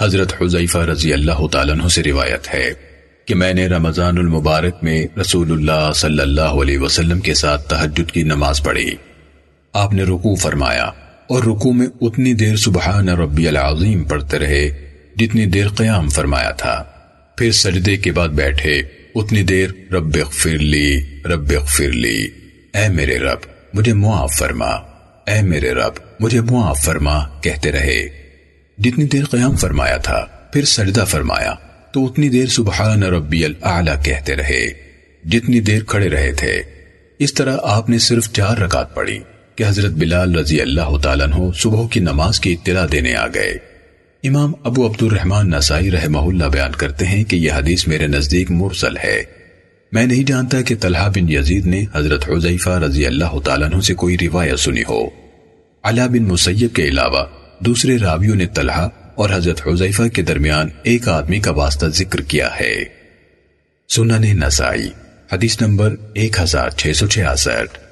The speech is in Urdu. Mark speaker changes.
Speaker 1: حضرت حضیفہ رضی اللہ تعالیٰ عنہ سے روایت ہے کہ میں نے رمضان المبارک میں رسول اللہ صلی اللہ علیہ وسلم کے ساتھ تحجد کی نماز پڑھی۔ آپ نے رکوع فرمایا اور رکوع میں اتنی دیر سبحان ربی العظیم پڑھتے رہے جتنی دیر قیام فرمایا تھا۔ پھر سجدے کے بعد بیٹھے، اتنی دیر رب اغفر لی، رب اغفر لی۔ اے میرے رب، مجھے معاف فرما۔ اے میرے رب، مجھے معاف فرما، کہتے رہے۔ جتنی دیر قیام فرمایا تھا، پھر سجدہ فرمایا۔ تو اتنی دیر سبحان ربی العلی کہتے رہے، جتنی دیر کھڑے رہے تھے۔ اس طرح آپ نے صرف چار رکعت پڑھی کہ حضرت بلال رضی اللہ تعالیٰ عنہ صبح کی نماز کی اطلاع دینے آ گئے۔ امام ابو عبد الرحمن نسائی رحمہ اللہ بیان کرتے ہیں کہ یہ حدیث میرے نزدیک مرسل ہے۔ میں نہیں جانتا کہ طلحہ بن یزید نے حضرت حضیفہ رضی اللہ تعالیٰ عنہ سے کوئی روایت سنی ہو۔ علا بن مسیب کے علاوہ دوسرے راویوں نے طلحہ اور حضرت حضیفہ کے درمیان ایک آدمی کا واسطہ ذکر کیا ہے۔ سنن نسائی، حدیث نمبر 1666